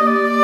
Música